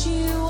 Demikianlah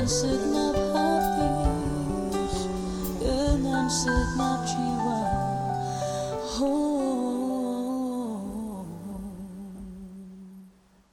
dengan segenap hati dengan segenap